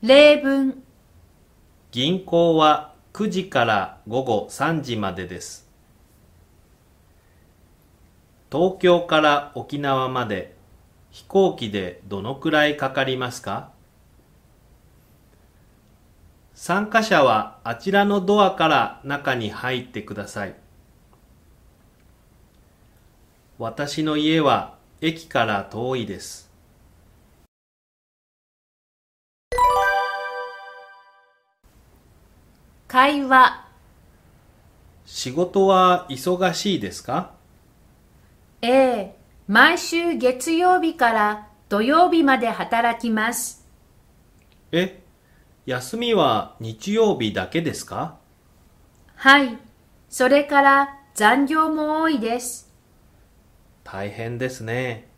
例文銀行は9時から午後3時までです。東京から沖縄まで飛行機でどのくらいかかりますか？参加者はあちらのドアから中に入ってください。私の家は駅から遠いです。会話仕事は忙しいですか？A 毎週月曜日から土曜日まで働きます。え、休みは日曜日だけですか？はい。それから残業も多いです。大変ですね。